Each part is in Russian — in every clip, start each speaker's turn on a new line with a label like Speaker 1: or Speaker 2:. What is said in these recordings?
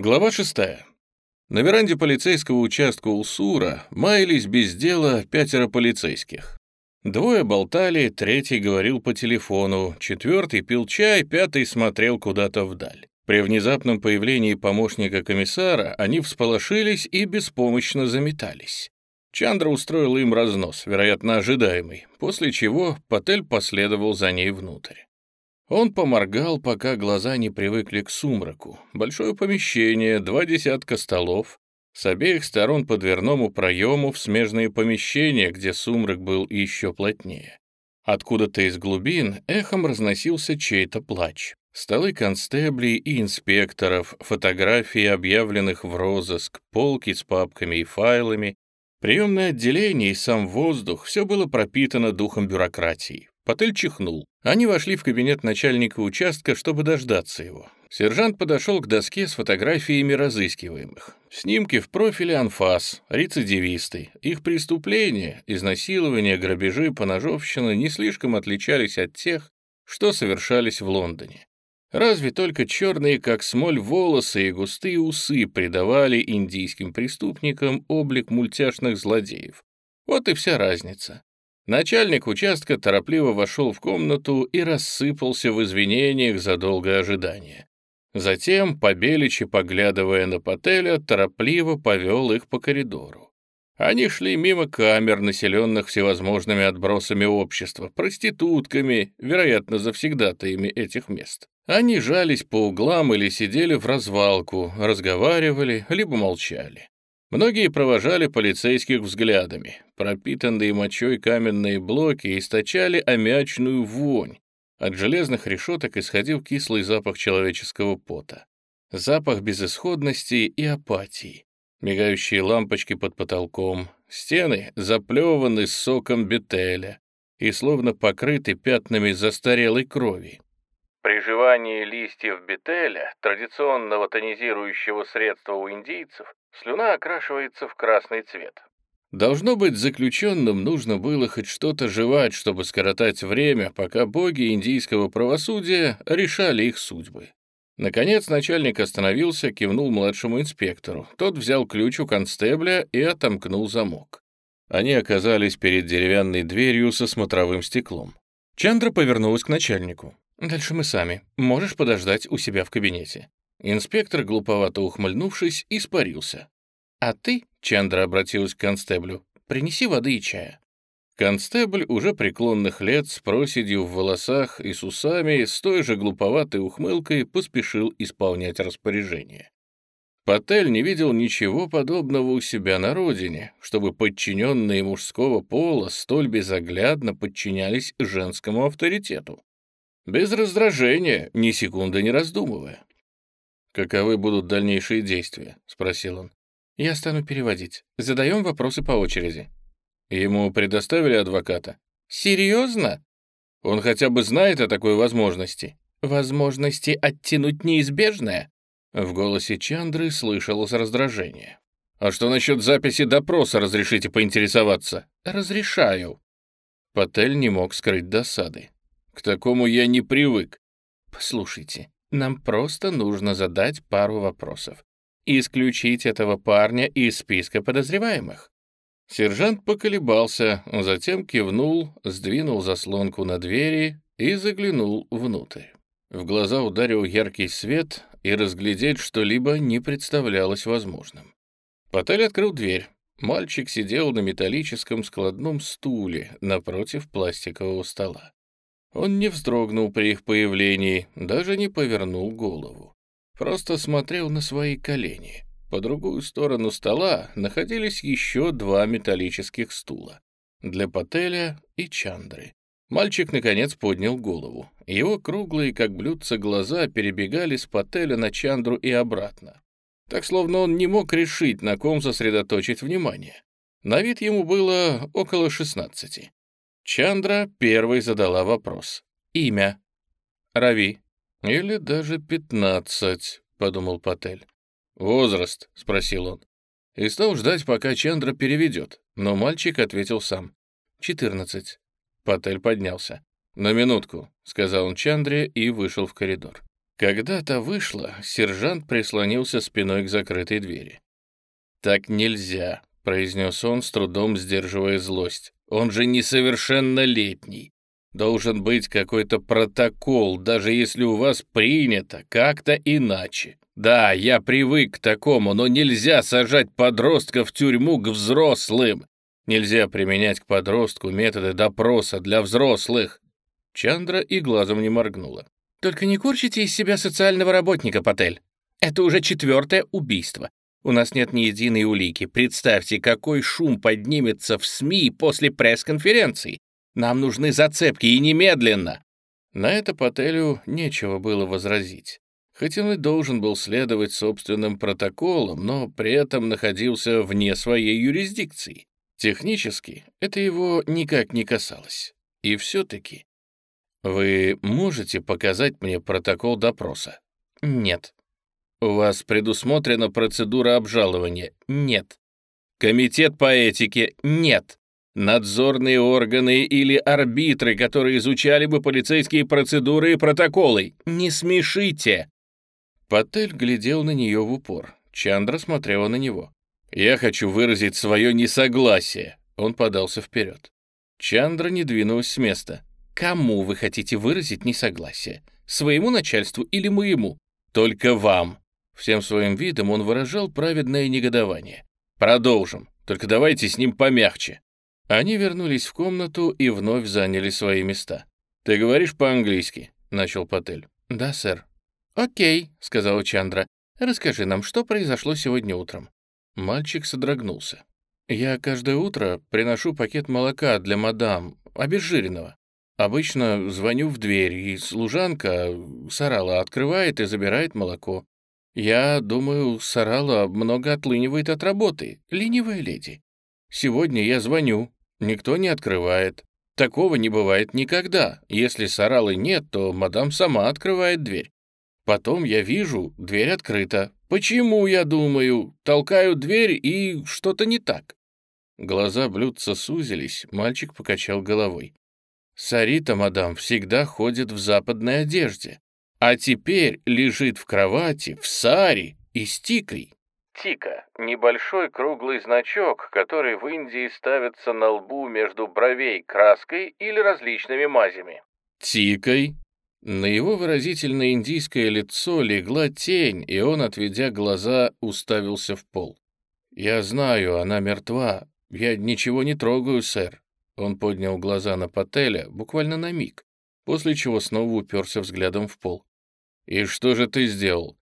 Speaker 1: Глава 6. На веранде полицейского участка Усура маялись без дела пятеро полицейских. Двое болтали, третий говорил по телефону, четвертый пил чай, пятый смотрел куда-то вдаль. При внезапном появлении помощника комиссара они всполошились и беспомощно заметались. Чандра устроил им разнос, вероятно, ожидаемый, после чего Патель последовал за ней внутрь. Он поморгал, пока глаза не привыкли к сумраку. Большое помещение, два десятка столов. С обеих сторон по дверному проему в смежные помещения, где сумрак был еще плотнее. Откуда-то из глубин эхом разносился чей-то плач. Столы констеблей и инспекторов, фотографии объявленных в розыск, полки с папками и файлами, приемное отделение и сам воздух — все было пропитано духом бюрократии. Потель чихнул. Они вошли в кабинет начальника участка, чтобы дождаться его. Сержант подошел к доске с фотографиями разыскиваемых. Снимки в профиле анфас, рецидивисты. Их преступления, изнасилования, грабежи, поножовщина не слишком отличались от тех, что совершались в Лондоне. Разве только черные, как смоль, волосы и густые усы придавали индийским преступникам облик мультяшных злодеев. Вот и вся разница. Начальник участка торопливо вошел в комнату и рассыпался в извинениях за долгое ожидание. Затем, побеличи поглядывая на Пателя, торопливо повел их по коридору. Они шли мимо камер, населенных всевозможными отбросами общества, проститутками, вероятно, завсегдатаями этих мест. Они жались по углам или сидели в развалку, разговаривали, либо молчали. Многие провожали полицейских взглядами. Пропитанные мочой каменные блоки источали аммиачную вонь. От железных решеток исходил кислый запах человеческого пота. Запах безысходности и апатии. Мигающие лампочки под потолком. Стены заплеваны соком бетеля и словно покрыты пятнами застарелой крови. При жевании листьев бетеля, традиционного тонизирующего средства у индийцев, слюна окрашивается в красный цвет. Должно быть, заключенным нужно было хоть что-то жевать, чтобы скоротать время, пока боги индийского правосудия решали их судьбы. Наконец начальник остановился, кивнул младшему инспектору. Тот взял ключ у констебля и отомкнул замок. Они оказались перед деревянной дверью со смотровым стеклом. Чандра повернулась к начальнику. «Дальше мы сами. Можешь подождать у себя в кабинете». Инспектор, глуповато ухмыльнувшись, испарился. «А ты, — Чандра обратилась к констеблю, — принеси воды и чая». Констебль уже преклонных лет с проседью в волосах и с усами с той же глуповатой ухмылкой поспешил исполнять распоряжение. Патель не видел ничего подобного у себя на родине, чтобы подчиненные мужского пола столь безоглядно подчинялись женскому авторитету. Без раздражения, ни секунды не раздумывая. «Каковы будут дальнейшие действия?» — спросил он. «Я стану переводить. Задаем вопросы по очереди». Ему предоставили адвоката? «Серьезно? Он хотя бы знает о такой возможности?» «Возможности оттянуть неизбежное?» В голосе Чандры слышалось раздражение. «А что насчет записи допроса, разрешите поинтересоваться?» «Разрешаю». Патель не мог скрыть досады. «К такому я не привык». «Послушайте, нам просто нужно задать пару вопросов. Исключить этого парня из списка подозреваемых. Сержант поколебался, затем кивнул, сдвинул заслонку на двери и заглянул внутрь. В глаза ударил яркий свет, и разглядеть что-либо не представлялось возможным. Потель открыл дверь. Мальчик сидел на металлическом складном стуле напротив пластикового стола. Он не вздрогнул при их появлении, даже не повернул голову. Просто смотрел на свои колени. По другую сторону стола находились еще два металлических стула. Для Пателя и Чандры. Мальчик, наконец, поднял голову. Его круглые, как блюдца, глаза перебегали с Пателя на Чандру и обратно. Так, словно он не мог решить, на ком сосредоточить внимание. На вид ему было около шестнадцати. Чандра первой задала вопрос. «Имя?» «Рави». «Или даже пятнадцать», — подумал Патель. «Возраст?» — спросил он. И стал ждать, пока Чандра переведет, но мальчик ответил сам. «Четырнадцать». Патель поднялся. «На минутку», — сказал он Чандре и вышел в коридор. Когда та вышла, сержант прислонился спиной к закрытой двери. «Так нельзя», — произнес он, с трудом сдерживая злость. «Он же несовершеннолетний. Должен быть какой-то протокол, даже если у вас принято как-то иначе. Да, я привык к такому, но нельзя сажать подростка в тюрьму к взрослым. Нельзя применять к подростку методы допроса для взрослых. Чандра и глазом не моргнула. «Только не корчите из себя социального работника, Патель. Это уже четвертое убийство. У нас нет ни единой улики. Представьте, какой шум поднимется в СМИ после пресс-конференции. Нам нужны зацепки и немедленно!» На это Пателю нечего было возразить. Хоть он и должен был следовать собственным протоколам, но при этом находился вне своей юрисдикции. Технически это его никак не касалось. И все-таки... Вы можете показать мне протокол допроса? Нет. У вас предусмотрена процедура обжалования? Нет. Комитет по этике? Нет. Надзорные органы или арбитры, которые изучали бы полицейские процедуры и протоколы? Не смешите! Патель глядел на нее в упор. Чандра смотрела на него. «Я хочу выразить свое несогласие». Он подался вперед. Чандра не двинулась с места. «Кому вы хотите выразить несогласие? Своему начальству или моему?» «Только вам». Всем своим видом он выражал праведное негодование. «Продолжим. Только давайте с ним помягче». Они вернулись в комнату и вновь заняли свои места. «Ты говоришь по-английски?» — начал Патель. «Да, сэр». «Окей», — сказала Чандра. «Расскажи нам, что произошло сегодня утром». Мальчик содрогнулся. «Я каждое утро приношу пакет молока для мадам, обезжиренного. Обычно звоню в дверь, и служанка, Сарала, открывает и забирает молоко. Я думаю, Сарала много отлынивает от работы, ленивая леди. Сегодня я звоню, никто не открывает. Такого не бывает никогда. Если Саралы нет, то мадам сама открывает дверь. Потом я вижу, дверь открыта. Почему, я думаю, толкаю дверь и что-то не так? Глаза блюдца сузились, мальчик покачал головой. Сарита, мадам, всегда ходит в западной одежде, а теперь лежит в кровати в саре и с тикой. Тика — небольшой круглый значок, который в Индии ставится на лбу между бровей краской или различными мазями. Тикой на его выразительное индийское лицо легла тень, и он, отведя глаза, уставился в пол. «Я знаю, она мертва. Я ничего не трогаю, сэр». Он поднял глаза на Пателя буквально на миг, после чего снова уперся взглядом в пол. «И что же ты сделал?»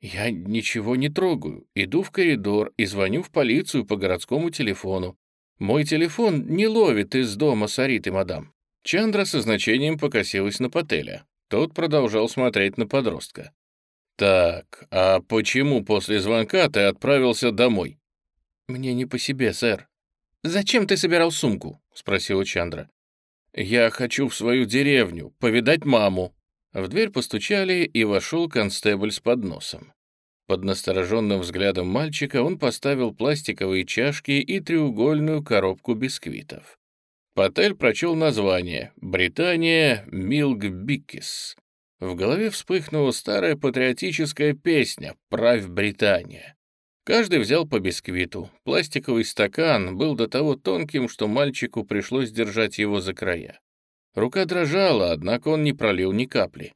Speaker 1: «Я ничего не трогаю. Иду в коридор и звоню в полицию по городскому телефону. Мой телефон не ловит из дома Сариты, мадам». Чандра со значением покосилась на Пателя. Тот продолжал смотреть на подростка. «Так, а почему после звонка ты отправился домой?» «Мне не по себе, сэр». «Зачем ты собирал сумку?» — спросила Чандра. «Я хочу в свою деревню, повидать маму». В дверь постучали, и вошел констебль с подносом. Под настороженным взглядом мальчика он поставил пластиковые чашки и треугольную коробку бисквитов. Патель прочел название «Британия Милк Биккис». В голове вспыхнула старая патриотическая песня «Правь Британия». Каждый взял по бисквиту. Пластиковый стакан был до того тонким, что мальчику пришлось держать его за края. Рука дрожала, однако он не пролил ни капли.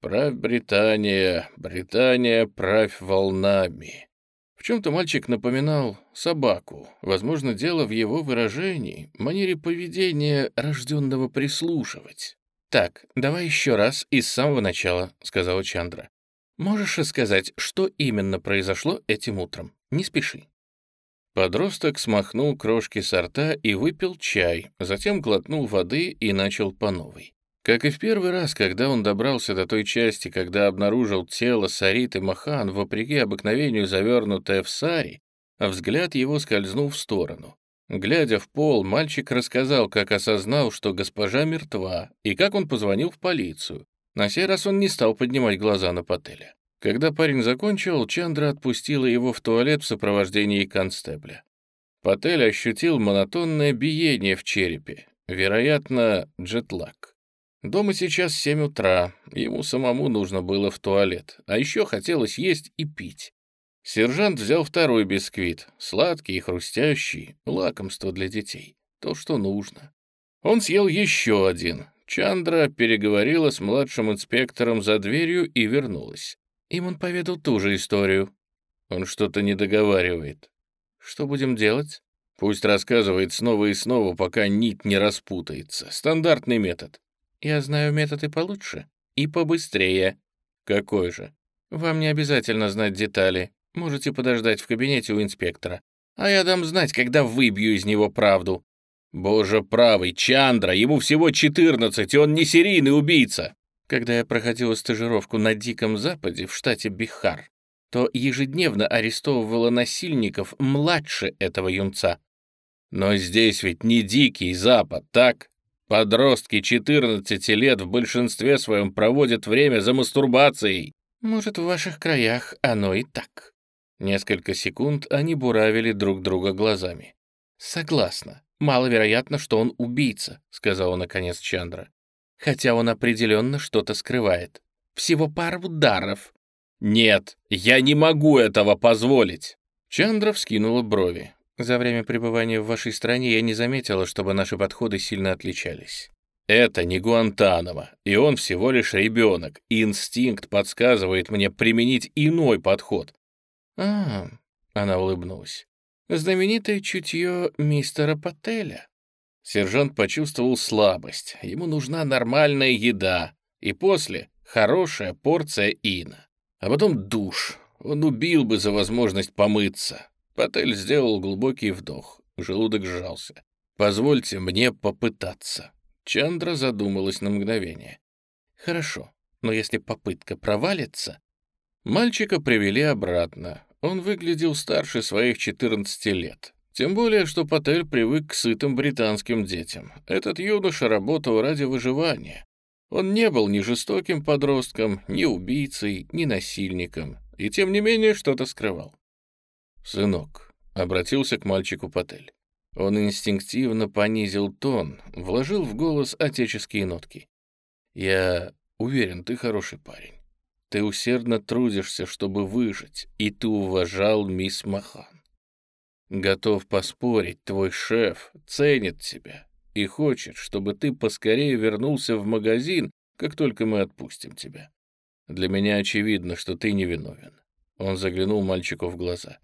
Speaker 1: «Правь Британия, Британия, правь волнами». В чем-то мальчик напоминал собаку. Возможно, дело в его выражении, манере поведения, рожденного прислушивать. «Так, давай еще раз и с самого начала», — сказала Чандра. «Можешь рассказать, что именно произошло этим утром? Не спеши». Подросток смахнул крошки со рта и выпил чай, затем глотнул воды и начал по новой. Как и в первый раз, когда он добрался до той части, когда обнаружил тело Сариты Махан, вопреки обыкновению завернутое в сари, взгляд его скользнул в сторону. Глядя в пол, мальчик рассказал, как осознал, что госпожа мертва, и как он позвонил в полицию. На сей раз он не стал поднимать глаза на Пателя. Когда парень закончил, Чандра отпустила его в туалет в сопровождении констебля. Патель ощутил монотонное биение в черепе, вероятно, джетлаг. Дома сейчас семь утра, ему самому нужно было в туалет, а еще хотелось есть и пить. Сержант взял второй бисквит, сладкий и хрустящий, лакомство для детей, то, что нужно. Он съел еще один. Чандра переговорила с младшим инспектором за дверью и вернулась. Им он поведал ту же историю. Он что-то не договаривает. Что будем делать? Пусть рассказывает снова и снова, пока нить не распутается. Стандартный метод. Я знаю методы получше и побыстрее. Какой же? Вам не обязательно знать детали. Можете подождать в кабинете у инспектора. А я дам знать, когда выбью из него правду. Боже правый, Чандра, ему всего 14, и он не серийный убийца. Когда я проходила стажировку на Диком Западе в штате Бихар, то ежедневно арестовывала насильников младше этого юнца. Но здесь ведь не Дикий Запад, так? Подростки 14 лет в большинстве своем проводят время за мастурбацией. Может, в ваших краях оно и так. Несколько секунд они буравили друг друга глазами. «Согласна. Маловероятно, что он убийца», — сказала наконец Чандра. «Хотя он определенно что-то скрывает. Всего пару ударов». «Нет, я не могу этого позволить!» Чандра вскинула брови. За время пребывания в вашей стране я не заметила, чтобы наши подходы сильно отличались. Это не Гуантанамо, и он всего лишь ребенок. Инстинкт подсказывает мне применить иной подход. А, она улыбнулась. Знаменитое чутье мистера Пателя. Сержант почувствовал слабость. Ему нужна нормальная еда. И после хорошая порция ина. А потом душ. Он убил бы за возможность помыться. Патель сделал глубокий вдох, желудок сжался. «Позвольте мне попытаться». Чандра задумалась на мгновение. «Хорошо, но если попытка провалится...» Мальчика привели обратно. Он выглядел старше своих 14 лет. Тем более, что Патель привык к сытым британским детям. Этот юноша работал ради выживания. Он не был ни жестоким подростком, ни убийцей, ни насильником, и тем не менее что-то скрывал. «Сынок», — обратился к мальчику Патель. Он инстинктивно понизил тон, вложил в голос отеческие нотки. «Я уверен, ты хороший парень. Ты усердно трудишься, чтобы выжить, и ты уважал мисс Махан. Готов поспорить, твой шеф ценит тебя и хочет, чтобы ты поскорее вернулся в магазин, как только мы отпустим тебя. Для меня очевидно, что ты невиновен». Он заглянул мальчику в глаза.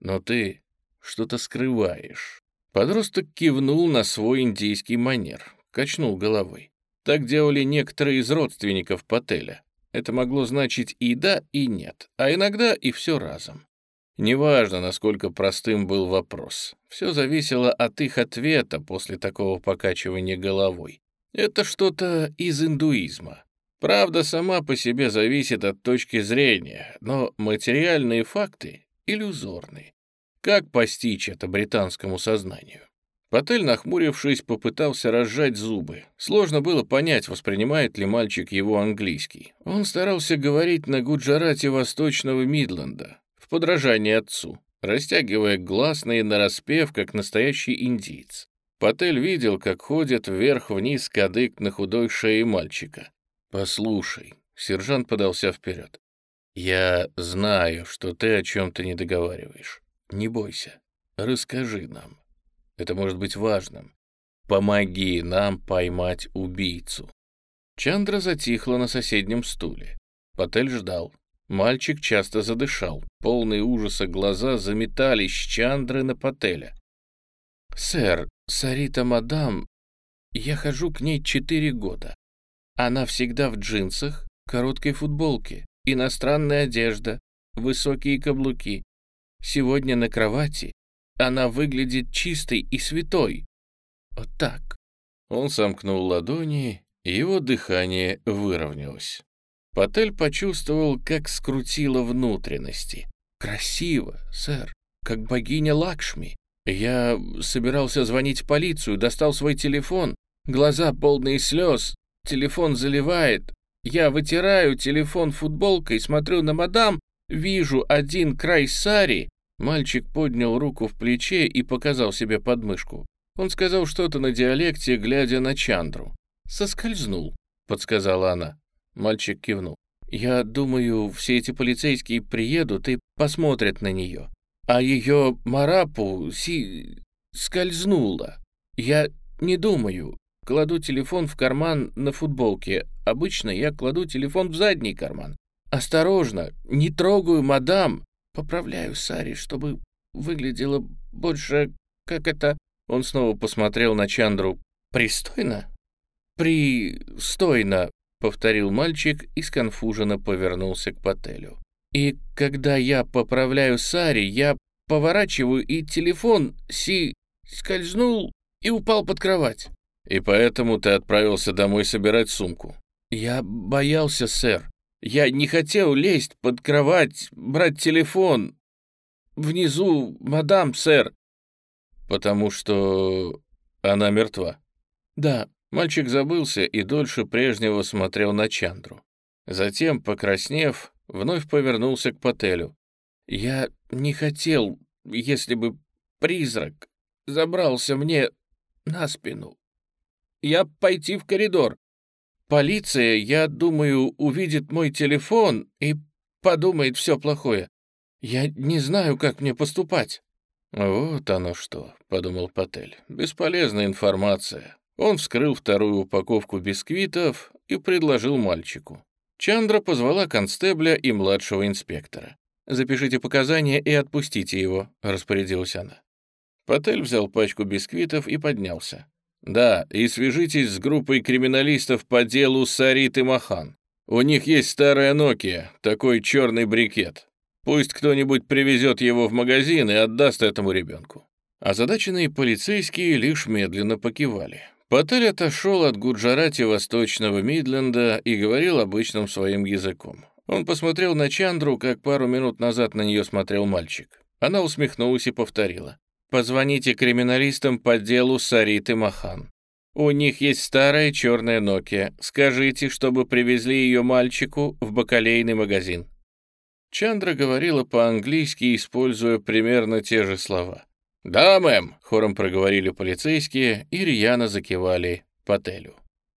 Speaker 1: Но ты что-то скрываешь». Подросток кивнул на свой индийский манер, качнул головой. Так делали некоторые из родственников Пателя. Это могло значить и да, и нет, а иногда и все разом. Неважно, насколько простым был вопрос. Все зависело от их ответа после такого покачивания головой. Это что-то из индуизма. Правда сама по себе зависит от точки зрения, но материальные факты иллюзорны. Как постичь это британскому сознанию? Патель, нахмурившись, попытался разжать зубы. Сложно было понять, воспринимает ли мальчик его английский. Он старался говорить на гуджарате восточного Мидленда, в подражании отцу, растягивая гласные нараспев, как настоящий индиец. Патель видел, как ходит вверх-вниз кадык на худой шее мальчика. «Послушай», — сержант подался вперед, — «я знаю, что ты о чем-то не договариваешь. Не бойся, расскажи нам. Это может быть важным. Помоги нам поймать убийцу». Чандра затихла на соседнем стуле. Патель ждал. Мальчик часто задышал. Полные ужаса глаза заметались с Чандры на Пателя. «Сэр, Сарита мадам, я хожу к ней четыре года. Она всегда в джинсах, короткой футболке, иностранная одежда, высокие каблуки. Сегодня на кровати она выглядит чистой и святой. Вот так. Он сомкнул ладони, его дыхание выровнялось. Патель почувствовал, как скрутило внутренности. «Красиво, сэр, как богиня Лакшми. Я собирался звонить в полицию, достал свой телефон, глаза полные слез, телефон заливает. Я вытираю телефон футболкой, смотрю на мадам, вижу один край сари, Мальчик поднял руку в плече и показал себе подмышку. Он сказал что-то на диалекте, глядя на Чандру. Соскользнул. — подсказала она. Мальчик кивнул. «Я думаю, все эти полицейские приедут и посмотрят на нее. А ее марапу си... скользнула. Я не думаю. Кладу телефон в карман на футболке. Обычно я кладу телефон в задний карман. Осторожно, не трогаю мадам. Поправляю Сари, чтобы выглядело больше, как это... Он снова посмотрел на Чандру. «Пристойно?» «Пристойно», — повторил мальчик и сконфуженно повернулся к Пателю. «И когда я поправляю Сари, я поворачиваю, и телефон си скользнул и упал под кровать». «И поэтому ты отправился домой собирать сумку?» «Я боялся, сэр. Я не хотел лезть под кровать, брать телефон. Внизу, мадам, сэр». «Потому что она мертва?» «Да». Мальчик забылся и дольше прежнего смотрел на Чандру. Затем, покраснев, вновь повернулся к Пателю. «Я не хотел, если бы призрак забрался мне на спину. Я пойти в коридор. Полиция, я думаю, увидит мой телефон и подумает все плохое. Я не знаю, как мне поступать». «Вот оно что», — подумал Патель. «Бесполезная информация». Он вскрыл вторую упаковку бисквитов и предложил мальчику. Чандра позвала констебля и младшего инспектора. «Запишите показания и отпустите его», — распорядилась она. Патель взял пачку бисквитов и поднялся. «Да, и свяжитесь с группой криминалистов по делу Сарит и Махан. У них есть старая Nokia, такой черный брикет. Пусть кто-нибудь привезет его в магазин и отдаст этому ребенку». Озадаченные полицейские лишь медленно покивали. Патель отошел от Гуджарати Восточного Мидленда и говорил обычным своим языком. Он посмотрел на Чандру, как пару минут назад на нее смотрел мальчик. Она усмехнулась и повторила. «Позвоните криминалистам по делу Сариты Махан. У них есть старая черная Nokia. Скажите, чтобы привезли ее мальчику в бакалейный магазин». Чандра говорила по-английски, используя примерно те же слова. «Да, мэм», — хором проговорили полицейские и рьяно закивали Пателю.